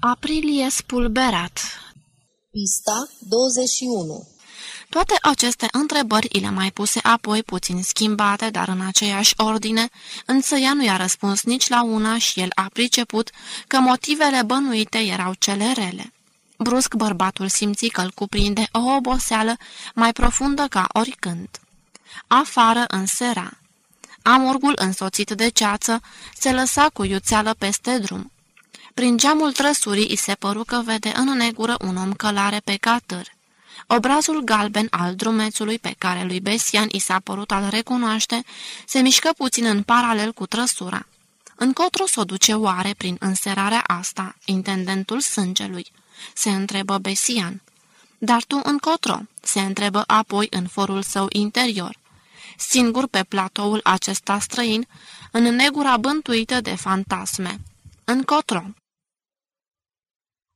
Aprilie spulberat Pista 21 Toate aceste întrebări i le mai puse apoi puțin schimbate, dar în aceeași ordine, însă ea nu i-a răspuns nici la una și el a priceput că motivele bănuite erau cele rele. Brusc bărbatul simți că îl cuprinde o oboseală mai profundă ca oricând. Afară însera. Amurgul însoțit de ceață se lăsa cu iuțeală peste drum. Prin geamul trăsurii îi se păru că vede în negură un om călare pe catâr. Obrazul galben al drumețului pe care lui Besian i s-a părut al recunoaște se mișcă puțin în paralel cu trăsura. Încotro s-o duce oare prin înserarea asta, intendentul sângelui? Se întrebă Besian. Dar tu încotro? Se întrebă apoi în forul său interior. Singur pe platoul acesta străin, în negura bântuită de fantasme. Încotro.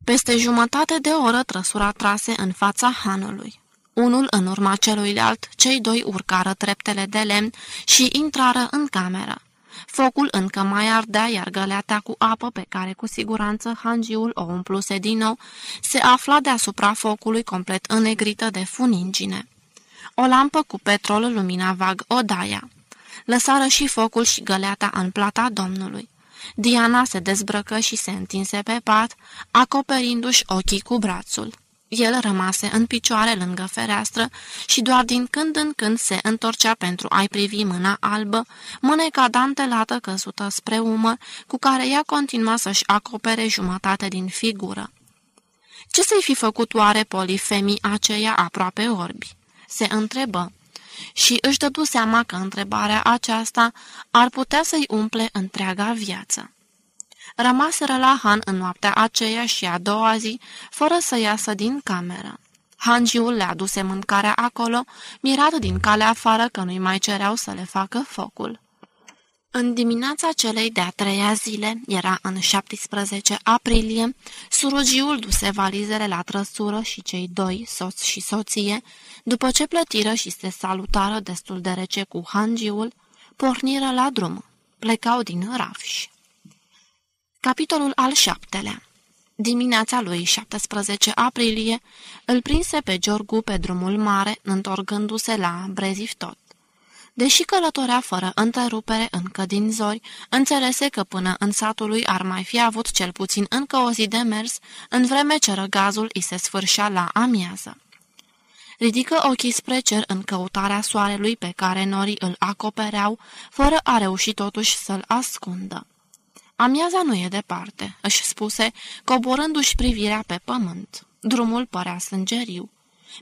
Peste jumătate de oră trăsura trase în fața hanului. Unul în urma celuilalt, cei doi urcară treptele de lemn și intrară în cameră. Focul încă mai ardea, iar găleata cu apă, pe care cu siguranță hangiul o umpluse din nou, se afla deasupra focului complet înnegrită de funingine. O lampă cu petrol lumina vag odaia. Lăsară și focul și găleata în plata domnului. Diana se dezbrăcă și se întinse pe pat, acoperindu-și ochii cu brațul. El rămase în picioare lângă fereastră și doar din când în când se întorcea pentru a-i privi mâna albă, mâneca dantelată căzută spre umăr, cu care ea continua să-și acopere jumătate din figură. Ce să-i fi făcut oare polifemii aceia aproape orbi? Se întrebă și își dădu seama că întrebarea aceasta ar putea să-i umple întreaga viață. Rămaseră la Han în noaptea aceea și a doua zi, fără să iasă din cameră. Hangiul le aduse mâncarea acolo, mirat din calea afară că nu-i mai cereau să le facă focul. În dimineața celei de-a treia zile, era în 17 aprilie, surugiul duse valizele la trăsură și cei doi, soț și soție, după ce plătiră și se salutară destul de rece cu hangiul, porniră la drum. Plecau din Rafș. Capitolul al șaptelea Dimineața lui 17 aprilie îl prinse pe Giorgu pe drumul mare, întorgându-se la Brezivtot. Deși călătorea fără întrerupere încă din zori, înțelese că până în satul lui ar mai fi avut cel puțin încă o zi de mers, în vreme ce răgazul îi se sfârșea la amiază. Ridică ochii spre cer în căutarea soarelui pe care norii îl acopereau, fără a reuși totuși să-l ascundă. Amiaza nu e departe, își spuse, coborându-și privirea pe pământ. Drumul părea sângeriu.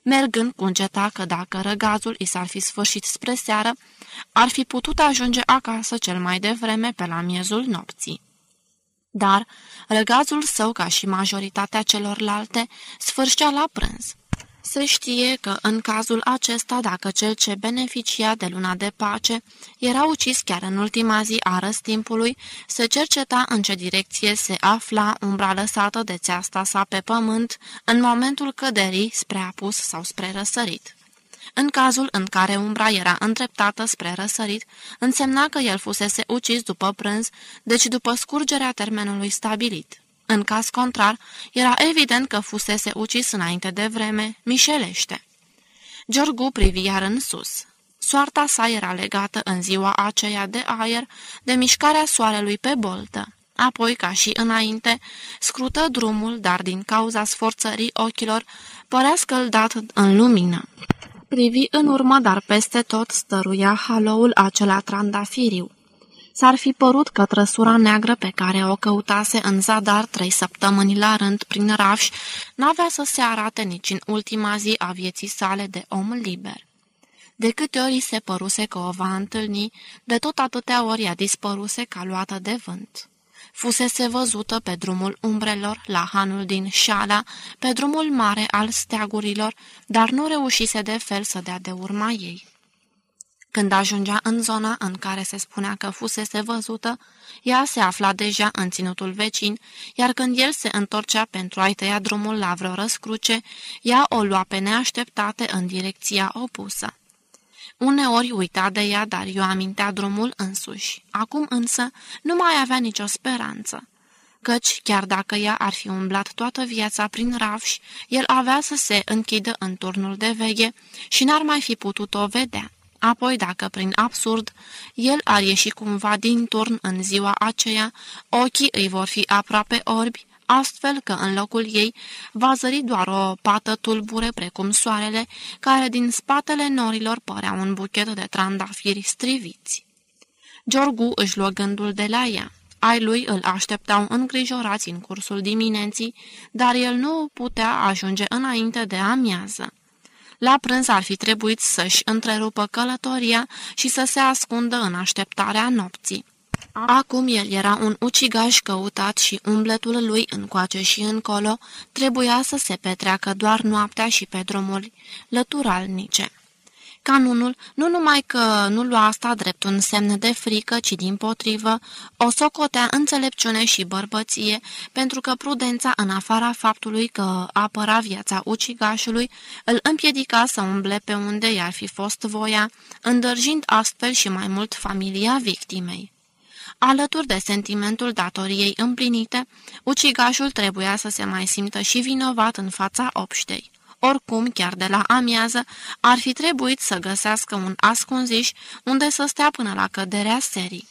Mergând cungeta că dacă răgazul i s-ar fi sfârșit spre seară, ar fi putut ajunge acasă cel mai devreme pe la miezul nopții. Dar răgazul său, ca și majoritatea celorlalte, sfârșea la prânz. Se știe că în cazul acesta, dacă cel ce beneficia de luna de pace era ucis chiar în ultima zi a răstimpului, se cerceta în ce direcție se afla umbra lăsată de țeasta sa pe pământ în momentul căderii spre apus sau spre răsărit. În cazul în care umbra era îndreptată spre răsărit, însemna că el fusese ucis după prânz, deci după scurgerea termenului stabilit. În caz contrar, era evident că fusese ucis înainte de vreme, mișelește. Giorgu privi iar în sus. Soarta sa era legată în ziua aceea de aer, de mișcarea soarelui pe boltă. Apoi, ca și înainte, scrută drumul, dar din cauza sforțării ochilor, părea scăldat în lumină. Privi în urmă, dar peste tot stăruia haloul acela trandafiriu. S-ar fi părut că trăsura neagră pe care o căutase în zadar trei săptămâni la rând prin rafș n-avea să se arate nici în ultima zi a vieții sale de om liber. De câte ori se păruse că o va întâlni, de tot atâtea ori a dispăruse ca luată de vânt. Fusese văzută pe drumul umbrelor, la hanul din Șala, pe drumul mare al steagurilor, dar nu reușise de fel să dea de urma ei. Când ajungea în zona în care se spunea că fusese văzută, ea se afla deja în ținutul vecin, iar când el se întorcea pentru a-i tăia drumul la vreo răscruce, ea o lua pe neașteptate în direcția opusă. Uneori uita de ea, dar eu amintea drumul însuși. Acum însă nu mai avea nicio speranță. căci, chiar dacă ea ar fi umblat toată viața prin rafși, el avea să se închidă în turnul de veche și n-ar mai fi putut-o vedea. Apoi, dacă prin absurd el ar ieși cumva din turn în ziua aceea, ochii îi vor fi aproape orbi, astfel că în locul ei va zări doar o pată tulbure precum soarele, care din spatele norilor părea un buchet de trandafiri striviți. Giorgu își luă gândul de la ea. Ai lui îl așteptau îngrijorați în cursul dimineții, dar el nu putea ajunge înainte de amiază. La prânz ar fi trebuit să-și întrerupă călătoria și să se ascundă în așteptarea nopții. Acum el era un ucigaș căutat și umbletul lui încoace și încolo trebuia să se petreacă doar noaptea și pe drumuri lăturalnice. Canunul nu numai că nu lua asta drept un semn de frică, ci din potrivă o socotea înțelepciune și bărbăție, pentru că prudența, în afara faptului că apăra viața ucigașului, îl împiedica să umble pe unde i-ar fi fost voia, îndărgind astfel și mai mult familia victimei. Alături de sentimentul datoriei împlinite, ucigașul trebuia să se mai simtă și vinovat în fața obștei. Oricum, chiar de la amiază, ar fi trebuit să găsească un ascunziș unde să stea până la căderea serii.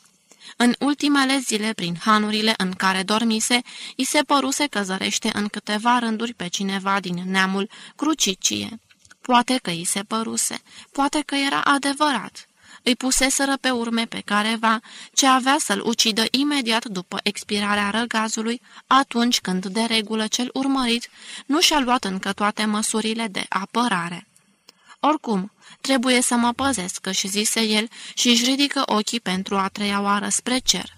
În ultimele zile, prin hanurile în care dormise, i se păruse că zărește în câteva rânduri pe cineva din neamul crucicie. Poate că i se păruse, poate că era adevărat îi puseseră pe urme pe careva, ce avea să-l ucidă imediat după expirarea răgazului, atunci când de regulă cel urmărit nu și-a luat încă toate măsurile de apărare. Oricum, trebuie să mă păzesc, își zise el și își ridică ochii pentru a treia oară spre cer.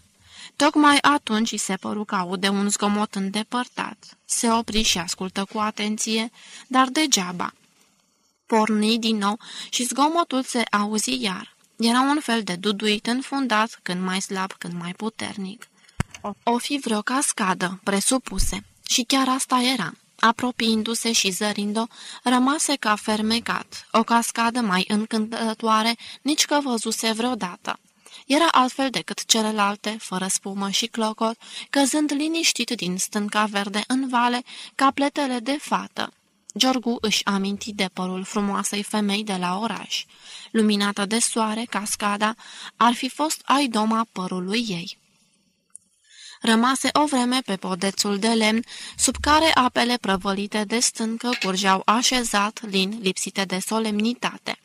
Tocmai atunci îi se păru că aude un zgomot îndepărtat. Se opri și ascultă cu atenție, dar degeaba. Porni din nou și zgomotul se auzi iar. Era un fel de duduit înfundat, când mai slab, când mai puternic. O fi vreo cascadă, presupuse, și chiar asta era. Apropiindu-se și zărind-o, rămase ca fermecat, o cascadă mai încântătoare, nici că văzuse vreodată. Era altfel decât celelalte, fără spumă și clocot, căzând liniștit din stânca verde în vale, ca pletele de fată. Giorgu își aminti de părul frumoasei femei de la oraș. Luminată de soare, cascada ar fi fost aidoma părului ei. Rămase o vreme pe podețul de lemn, sub care apele prăvălite de stâncă curgeau așezat, lin, lipsite de solemnitate.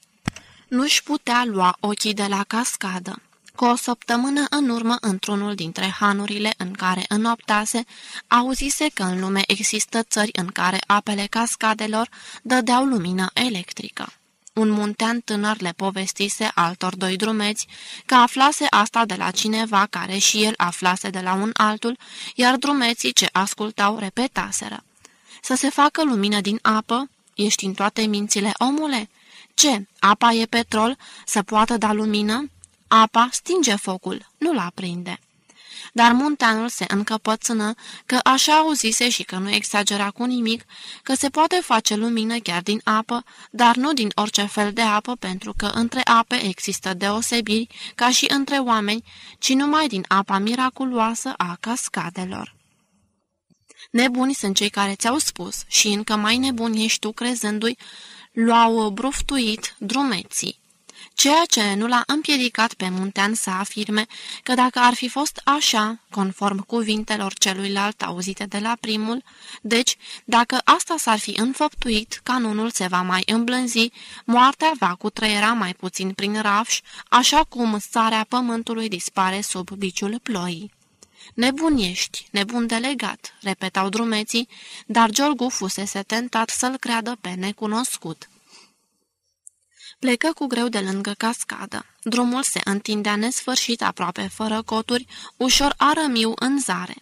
Nu-și putea lua ochii de la cascadă. Cu o săptămână în urmă, într-unul dintre hanurile în care înoptase, auzise că în lume există țări în care apele cascadelor dădeau lumină electrică. Un muntean tânăr le povestise altor doi drumeți că aflase asta de la cineva care și el aflase de la un altul, iar drumeții ce ascultau repetaseră. Să se facă lumină din apă? Ești în toate mințile, omule? Ce, apa e petrol? Să poată da lumină? Apa stinge focul, nu-l aprinde. Dar munteanul se încăpățână că așa auzise și că nu exagera cu nimic, că se poate face lumină chiar din apă, dar nu din orice fel de apă, pentru că între ape există deosebiri, ca și între oameni, ci numai din apa miraculoasă a cascadelor. Nebuni sunt cei care ți-au spus și încă mai nebuni ești tu crezându-i, luau bruftuit drumeții ceea ce nu l-a împiedicat pe Muntean să afirme că dacă ar fi fost așa, conform cuvintelor celuilalt auzite de la primul, deci, dacă asta s-ar fi înfăptuit, canunul se va mai îmblânzi, moartea va cutreiera mai puțin prin rafș, așa cum starea pământului dispare sub biciul ploii. Nebun ești, nebun delegat, repetau drumeții, dar Giorgu fusese tentat să-l creadă pe necunoscut. Plecă cu greu de lângă cascadă. Drumul se întindea nesfârșit aproape fără coturi, ușor arămiu în zare.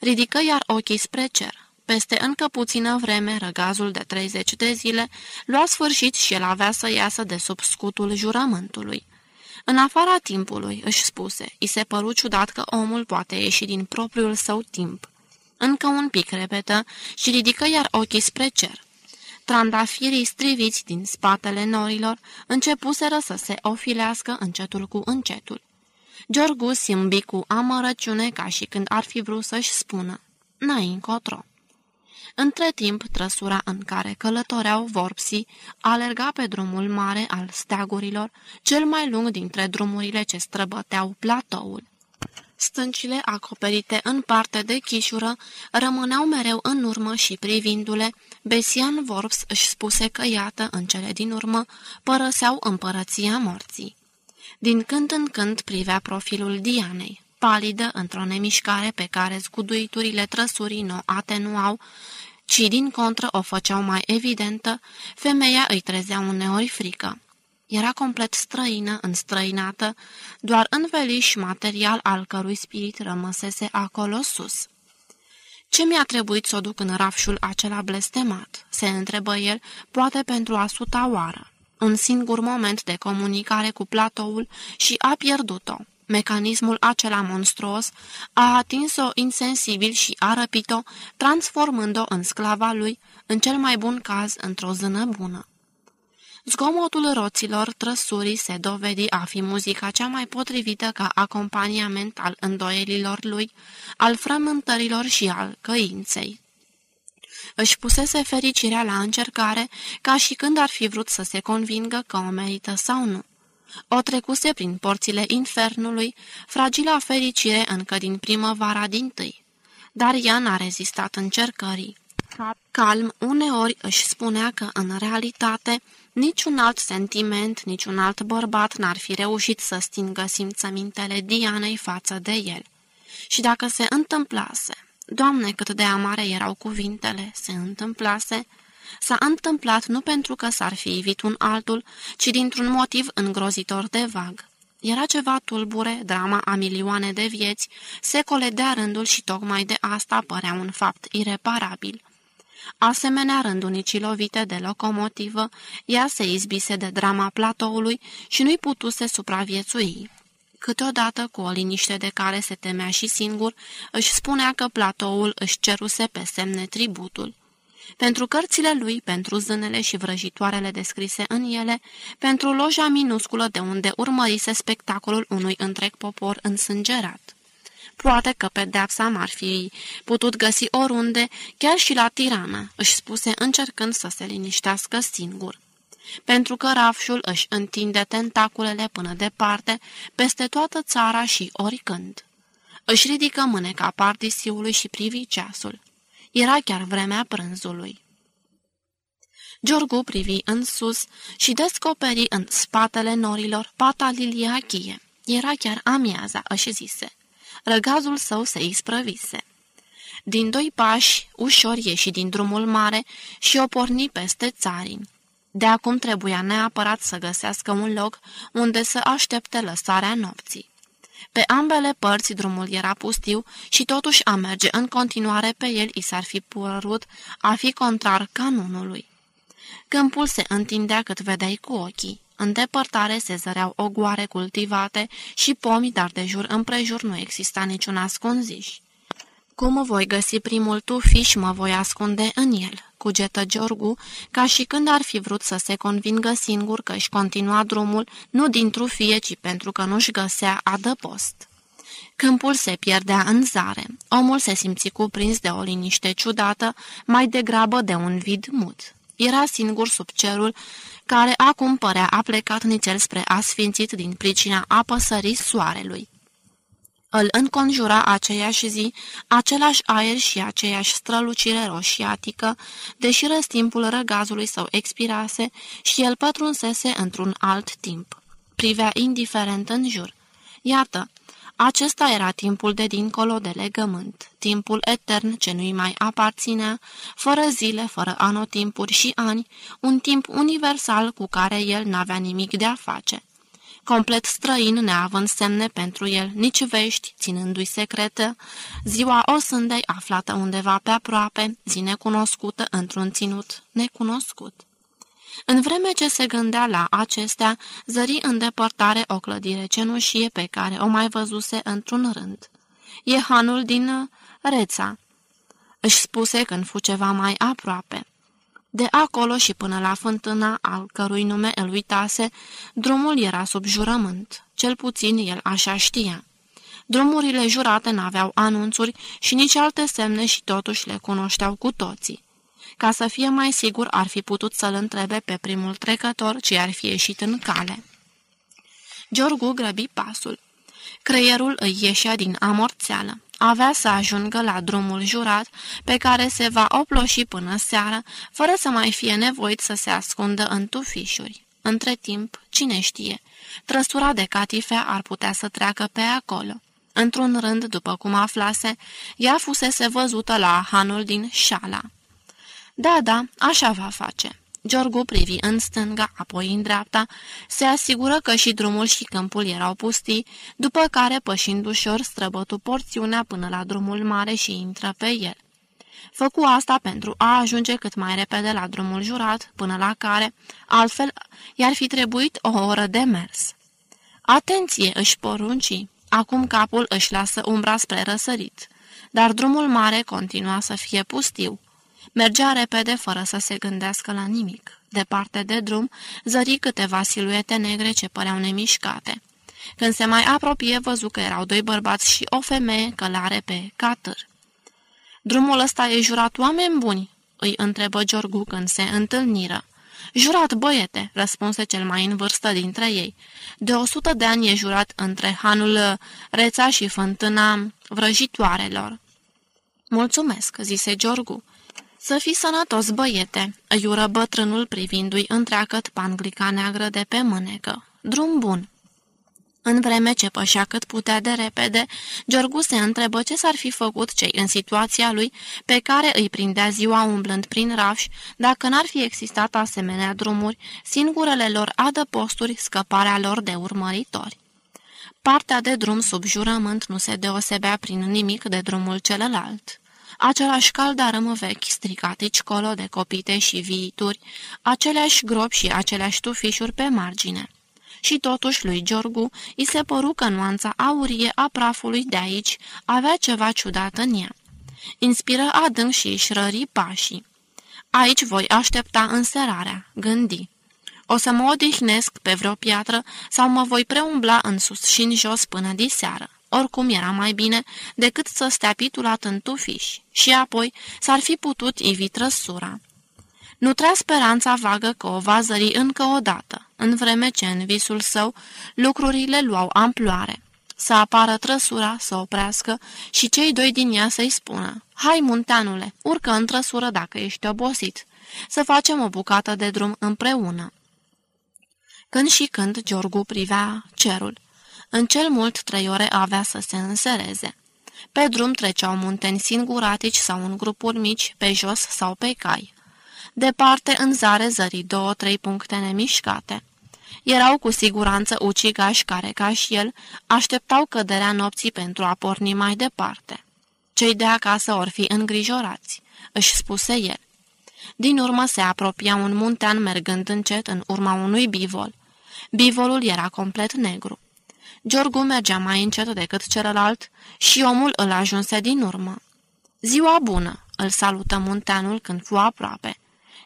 Ridică iar ochii spre cer. Peste încă puțină vreme, răgazul de 30 de zile lua sfârșit și el avea să iasă de sub scutul jurământului. În afara timpului, își spuse, îi se păru ciudat că omul poate ieși din propriul său timp. Încă un pic, repetă, și ridică iar ochii spre cer. Trandafirii striviți din spatele norilor începuseră să se ofilească încetul cu încetul. Giorgu simbi cu amărăciune ca și când ar fi vrut să-și spună, n-ai încotro. Între timp, trăsura în care călătoreau vorpsii alerga pe drumul mare al steagurilor, cel mai lung dintre drumurile ce străbăteau platoul. Stâncile acoperite în parte de chișură rămâneau mereu în urmă și privindu-le, Besian Vorps își spuse că iată, în cele din urmă, părăseau împărăția morții. Din când în când privea profilul Dianei, palidă într-o nemișcare pe care zguduiturile trăsurii nu atenuau, ci din contră o făceau mai evidentă, femeia îi trezea uneori frică. Era complet străină, înstrăinată, doar înveliș material al cărui spirit rămăsese acolo sus. Ce mi-a trebuit să o duc în rafșul acela blestemat?" se întrebă el, poate pentru a suta oară. Un singur moment de comunicare cu platoul și a pierdut-o. Mecanismul acela monstruos a atins-o insensibil și a răpit-o, transformând-o în sclava lui, în cel mai bun caz, într-o zână bună. Zgomotul roților trăsurii se dovedi a fi muzica cea mai potrivită ca acompaniament al îndoielilor lui, al frământărilor și al căinței. Își pusese fericirea la încercare, ca și când ar fi vrut să se convingă că o merită sau nu. O trecuse prin porțile infernului, fragila fericire încă din primăvara din tâi. Dar ea n-a rezistat încercării. Calm, uneori își spunea că, în realitate, niciun alt sentiment, niciun alt bărbat n-ar fi reușit să stingă simțămintele Dianei față de el. Și dacă se întâmplase, Doamne, cât de amare erau cuvintele, se întâmplase, s-a întâmplat nu pentru că s-ar fi evit un altul, ci dintr-un motiv îngrozitor de vag. Era ceva tulbure, drama a milioane de vieți, secole de rândul și tocmai de asta părea un fapt ireparabil. Asemenea rândunicii lovite de locomotivă, ea se izbise de drama platoului și nu-i putuse supraviețui. Câteodată, cu o liniște de care se temea și singur, își spunea că platoul își ceruse pe semne tributul. Pentru cărțile lui, pentru zânele și vrăjitoarele descrise în ele, pentru loja minusculă de unde urmărise spectacolul unui întreg popor însângerat. Poate că pedeapsa m-ar fi putut găsi oriunde, chiar și la tirana, își spuse încercând să se liniștească singur. Pentru că rafșul își întinde tentaculele până departe, peste toată țara și oricând. Își ridică mâneca pardisiului și privi ceasul. Era chiar vremea prânzului. Giorgu privi în sus și descoperi în spatele norilor pata liliachie. Era chiar amiaza, își zise răgazul său se isprăvise. Din doi pași, ușor ieși din drumul mare și o porni peste țarini. De acum trebuia neapărat să găsească un loc unde să aștepte lăsarea nopții. Pe ambele părți drumul era pustiu și totuși a merge în continuare pe el i s-ar fi părut a fi contrar canunului. Câmpul se întindea cât vedeai cu ochii. În depărtare se zăreau ogoare cultivate și pomi, dar de jur împrejur nu exista niciun ascunziș. Cum voi găsi primul tufiș și mă voi ascunde în el?" cugetă Giorgu, ca și când ar fi vrut să se convingă singur că își continua drumul, nu din trufie, ci pentru că nu-și găsea adăpost. Câmpul se pierdea în zare. Omul se simți cuprins de o liniște ciudată, mai degrabă de un vid mut. Era singur sub cerul care acum părea a plecat nițel spre asfințit din pricina apăsării soarelui. Îl înconjura aceeași zi, același aer și aceeași strălucire roșiatică, deși răstimpul răgazului său expirase și el pătrunsese într-un alt timp. Privea indiferent în jur. Iată, acesta era timpul de dincolo de legământ, timpul etern ce nu-i mai aparținea, fără zile, fără anotimpuri și ani, un timp universal cu care el n-avea nimic de a face. Complet străin, neavând semne pentru el, nici vești, ținându-i secretă, ziua o sândei aflată undeva pe aproape, zi necunoscută într-un ținut necunoscut. În vreme ce se gândea la acestea, zări în depărtare o clădire cenușie pe care o mai văzuse într-un rând. E hanul din Reța, își spuse când fu ceva mai aproape. De acolo și până la fântâna, al cărui nume îl uitase, drumul era sub jurământ. Cel puțin el așa știa. Drumurile jurate n-aveau anunțuri și nici alte semne și totuși le cunoșteau cu toții. Ca să fie mai sigur, ar fi putut să-l întrebe pe primul trecător ce ar fi ieșit în cale. Giorgu grăbi pasul. Creierul îi ieșea din amorțeală. Avea să ajungă la drumul jurat, pe care se va oploși până seară, fără să mai fie nevoit să se ascundă în tufișuri. Între timp, cine știe, trăsura de catife ar putea să treacă pe acolo. Într-un rând, după cum aflase, ea fusese văzută la hanul din Șala. Da, da, așa va face. Giorgu privi în stânga, apoi în dreapta, se asigură că și drumul și câmpul erau pustii, după care, pășind ușor, străbătu porțiunea până la drumul mare și intră pe el. Făcu asta pentru a ajunge cât mai repede la drumul jurat, până la care, altfel, i-ar fi trebuit o oră de mers. Atenție, își porunci! Acum capul își lasă umbra spre răsărit, dar drumul mare continua să fie pustiu. Mergea repede fără să se gândească la nimic. Departe de drum, zări câteva siluete negre ce păreau nemișcate. Când se mai apropie, văzu că erau doi bărbați și o femeie călare pe catâr. Drumul ăsta e jurat oameni buni?" îi întrebă Giorgu când se întâlniră. Jurat, băiete," răspunse cel mai în vârstă dintre ei. De o sută de ani e jurat între hanul Reța și fântâna vrăjitoarelor." Mulțumesc," zise Giorgu. Să fii sănătos, băiete," îi ură bătrânul privindu-i întreagăt panglica neagră de pe mânecă. Drum bun." În vreme ce pășea cât putea de repede, Giorgu se întrebă ce s-ar fi făcut cei în situația lui, pe care îi prindea ziua umblând prin rafși, dacă n-ar fi existat asemenea drumuri, singurele lor adăposturi, scăparea lor de urmăritori. Partea de drum sub jurământ nu se deosebea prin nimic de drumul celălalt. Același caldarâm vechi, stricatici colo de copite și viituri, aceleași gropi și aceleași tufișuri pe margine și totuși lui Giorgu îi se păru că nuanța aurie a prafului de aici avea ceva ciudat în ea. Inspiră adânc și își rări pașii. Aici voi aștepta înserarea, gândi. O să mă odihnesc pe vreo piatră sau mă voi preumbla în sus și în jos până diseară. Oricum era mai bine decât să stea pitulat în tufiș și apoi s-ar fi putut ivi trăsura. Nutrea speranța vagă că o va zări încă o dată, în vreme ce în visul său lucrurile luau amploare. Să apară trăsura, să oprească și cei doi din ea să-i spună Hai, munteanule, urcă în trăsură dacă ești obosit. Să facem o bucată de drum împreună. Când și când Giorgu privea cerul. În cel mult trei ore avea să se însereze. Pe drum treceau munteni singuratici sau în grupuri mici, pe jos sau pe cai. Departe, în zare zări două-trei puncte nemișcate. Erau cu siguranță ucigași care, ca și el, așteptau căderea nopții pentru a porni mai departe. Cei de acasă or fi îngrijorați, își spuse el. Din urmă se apropia un muntean mergând încet în urma unui bivol. Bivolul era complet negru. Giorgu mergea mai încet decât celălalt și omul îl ajunse din urmă. Ziua bună!" îl salută munteanul când fu aproape.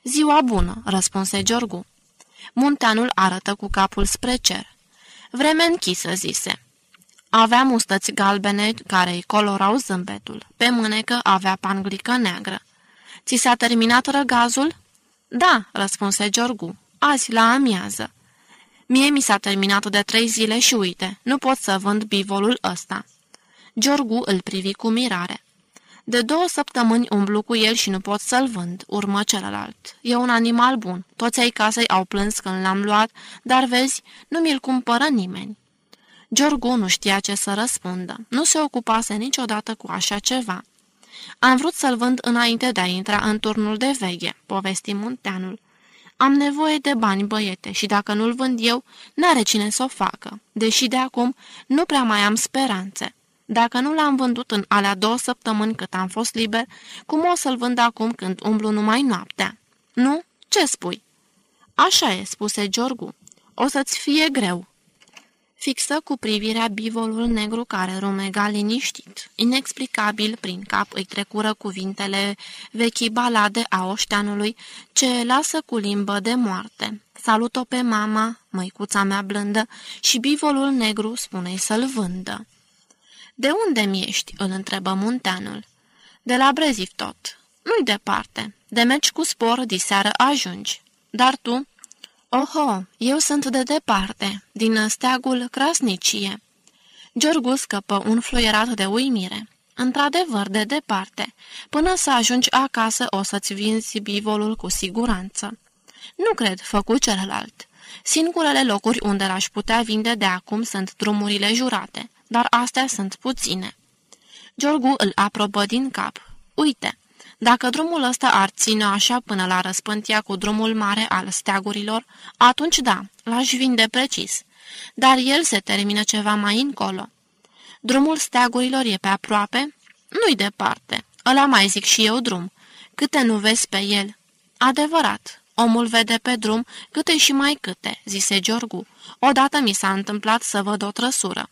Ziua bună!" răspunse Giorgu. Munteanul arătă cu capul spre cer. Vreme închisă, zise. Avea mustăți galbene care îi colorau zâmbetul. Pe mânecă avea panglică neagră. Ți s-a terminat răgazul?" Da," răspunse Giorgu. Azi la amiază." Mie mi s-a terminat de trei zile și uite, nu pot să vând bivolul ăsta." Giorgu îl privi cu mirare. De două săptămâni umblu cu el și nu pot să-l vând, urmă celălalt. E un animal bun. Toți ai casei au plâns când l-am luat, dar vezi, nu mi-l cumpără nimeni. Giorgu nu știa ce să răspundă. Nu se ocupase niciodată cu așa ceva. Am vrut să-l vând înainte de a intra în turnul de veghe, povesti munteanul. Am nevoie de bani, băiete, și dacă nu-l vând eu, n-are cine să o facă, deși de acum nu prea mai am speranțe. Dacă nu l-am vândut în alea două săptămâni cât am fost liber, cum o să-l vând acum când umblu numai noaptea? Nu? Ce spui?" Așa e," spuse Giorgu. O să-ți fie greu." Fixă cu privirea bivolul negru care rumega liniștit. Inexplicabil prin cap îi trecură cuvintele vechii balade a oșteanului ce lasă cu limbă de moarte. Salut-o pe mama, măicuța mea blândă, și bivolul negru spune să-l vândă. De unde mi ești?" îl întrebă munteanul. De la Breziv tot. Nu-i departe. De mergi cu spor, diseară ajungi. Dar tu?" Oho, eu sunt de departe, din steagul Crasnicie." Giorgu scăpă un fluierat de uimire. Într-adevăr, de departe. Până să ajungi acasă o să-ți vinzi bivolul cu siguranță. Nu cred, făcu celălalt. Singurele locuri unde l-aș putea vinde de acum sunt drumurile jurate, dar astea sunt puține. Giorgu îl aprobă din cap. Uite, dacă drumul ăsta ar ține așa până la răspântia cu drumul mare al steagurilor, atunci da, l-aș vinde precis. Dar el se termină ceva mai încolo. Drumul steagurilor e pe aproape? Nu-i departe. Ăla mai zic și eu drum. Câte nu vezi pe el? Adevărat. Omul vede pe drum câte și mai câte, zise Giorgu. Odată mi s-a întâmplat să văd o trăsură.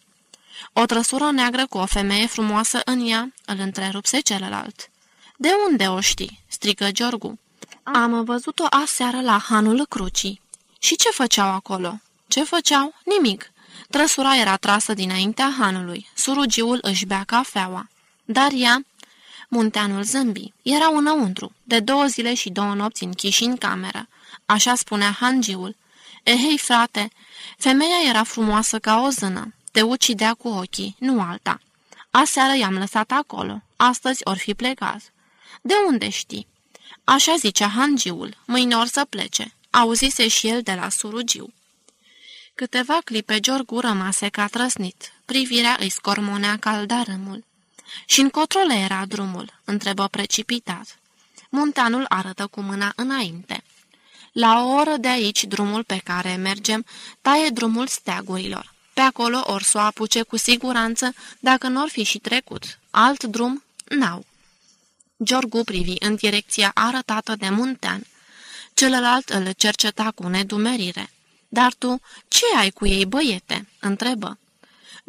O trăsură neagră cu o femeie frumoasă în ea, îl întrerupse celălalt. De unde o știi?" strigă Giorgu. Am văzut-o aseară la Hanul Crucii." Și ce făceau acolo?" Ce făceau? Nimic. Trăsura era trasă dinaintea Hanului. Surugiul își bea cafeaua. Dar ea... Munteanul zâmbi. Era înăuntru, de două zile și două nopți închiși în cameră. Așa spunea hangiul. Ehei, frate, femeia era frumoasă ca o zână. Te ucidea cu ochii, nu alta. Aseară i-am lăsat acolo. Astăzi or fi plecat. De unde știi?" Așa zicea hangiul, mâine or să plece. Auzise și el de la surugiu. Câteva clipe Giorgu rămase ca trăsnit. Privirea îi scormonea caldarâmul. Și încotro le era drumul?" întrebă precipitat. Muntanul arătă cu mâna înainte. La o oră de aici, drumul pe care mergem, taie drumul steagurilor. Pe acolo or să o apuce cu siguranță, dacă n-or fi și trecut. Alt drum, n-au. Giorgu privi în direcția arătată de muntean. Celălalt îl cerceta cu nedumerire. Dar tu, ce ai cu ei, băiete?" întrebă.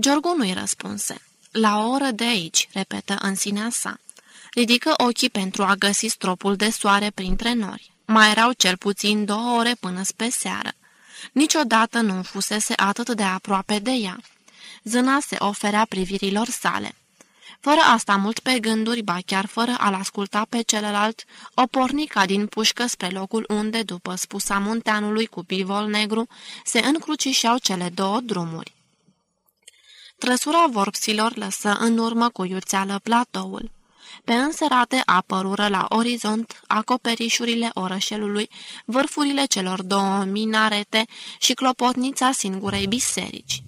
Giorgu nu-i răspunse. La o oră de aici," repetă în sinea sa. Ridică ochii pentru a găsi stropul de soare printre nori. Mai erau cel puțin două ore până spre seară. Niciodată nu fusese atât de aproape de ea. Zâna se oferea privirilor sale. Fără asta mult pe gânduri, ba chiar fără a-l asculta pe celălalt, o pornica din pușcă spre locul unde, după spusa munteanului cu pivol negru, se încrucișeau cele două drumuri. Trăsura vorpsilor lăsă în urmă cu iuțeală platoul. Pe înserate apărură la orizont acoperișurile orășelului, vârfurile celor două minarete și clopotnița singurei biserici.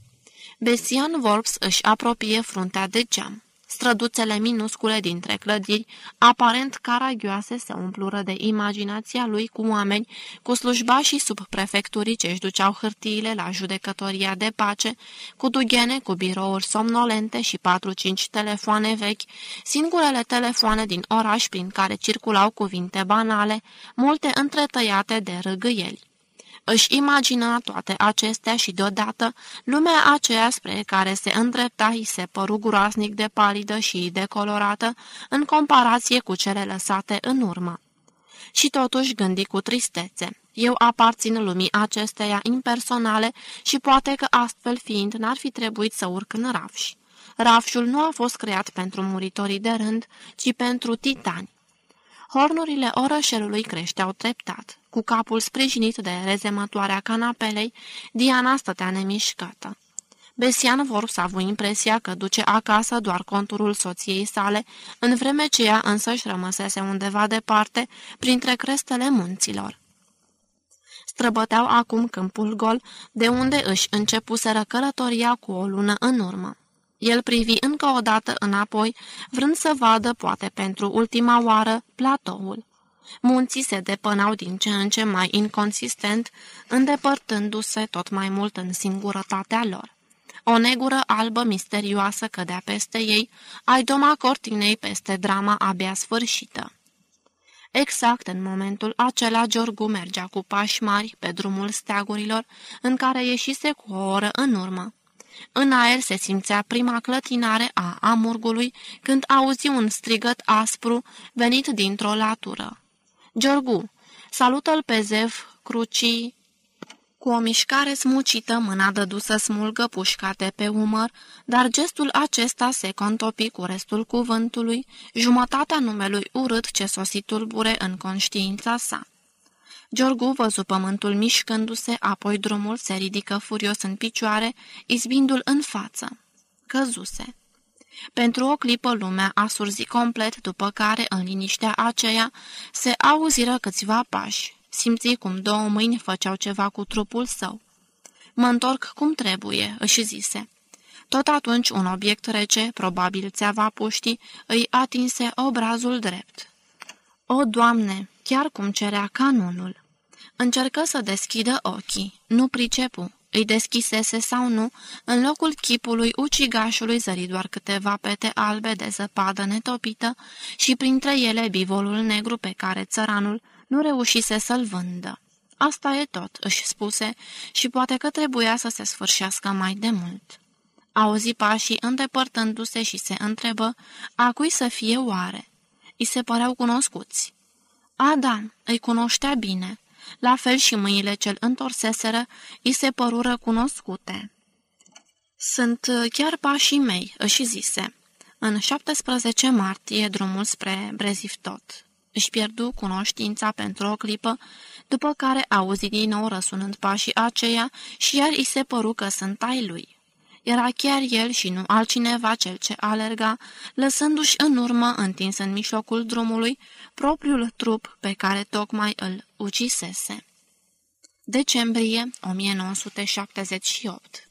Besian Vorps își apropie fruntea de geam. Străduțele minuscule dintre clădiri, aparent caragioase, se umplură de imaginația lui cu oameni, cu slujbașii sub prefecturii ce își duceau hârtiile la judecătoria de pace, cu dughene, cu birouri somnolente și patru-cinci telefoane vechi, singurele telefoane din oraș prin care circulau cuvinte banale, multe întretăiate de râgâieli. Își imagina toate acestea și deodată lumea aceea spre care se îndrepta îi se păru groaznic de palidă și decolorată în comparație cu cele lăsate în urmă. Și totuși gândi cu tristețe. Eu aparțin lumii acesteia impersonale și poate că astfel fiind n-ar fi trebuit să urc în rafși. Rafșul nu a fost creat pentru muritorii de rând, ci pentru titani. Hornurile orășelului creșteau treptat. Cu capul sprijinit de rezemătoarea canapelei, Diana stătea nemișcată. Besian vor să avu impresia că duce acasă doar conturul soției sale, în vreme ce ea însăși rămăsese undeva departe, printre crestele munților. Străbăteau acum câmpul gol, de unde își începuseră călătoria cu o lună în urmă. El privi încă o dată înapoi, vrând să vadă, poate pentru ultima oară, platoul. Munții se depănau din ce în ce mai inconsistent, îndepărtându-se tot mai mult în singurătatea lor. O negură albă misterioasă cădea peste ei, ai doma cortinei peste drama abia sfârșită. Exact în momentul acela, Giorgu mergea cu pași mari pe drumul steagurilor, în care ieșise cu o oră în urmă. În aer se simțea prima clătinare a amurgului când auzi un strigăt aspru venit dintr-o latură. Giorgu, salută-l pe Zev, crucii... Cu o mișcare smucită, mâna dădu să smulgă pușca de pe umăr, dar gestul acesta se contopi cu restul cuvântului, jumătatea numelui urât ce sosi tulbure în conștiința sa. Giorgu văzu pământul mișcându-se, apoi drumul se ridică furios în picioare, izbindu-l în față. Căzuse. Pentru o clipă lumea a surzit complet, după care, în liniștea aceea, se auziră câțiva pași. Simți cum două mâini făceau ceva cu trupul său. Mă întorc cum trebuie," își zise. Tot atunci un obiect rece, probabil țeava puștii, îi atinse obrazul drept. O, Doamne, chiar cum cerea canonul! Încercă să deschidă ochii, nu pricepu, îi deschisese sau nu, în locul chipului ucigașului zări doar câteva pete albe de zăpadă netopită și printre ele bivolul negru pe care țăranul nu reușise să-l vândă. Asta e tot, își spuse, și poate că trebuia să se sfârșească mai de mult. Auzi pașii îndepărtându-se și se întrebă, a cui să fie oare? I se păreau cunoscuți. A, da, îi cunoștea bine. La fel și mâinile ce-l întorseseră, îi se părură cunoscute. Sunt chiar pașii mei, își zise. În 17 martie, drumul spre Brezivtot. Își pierdu cunoștința pentru o clipă, după care auzi din nou răsunând pașii aceia și iar îi se păru că sunt ai lui. Era chiar el și nu altcineva cel ce alerga, lăsându-și în urmă, întins în mijlocul drumului, propriul trup pe care tocmai îl ucisese. Decembrie 1978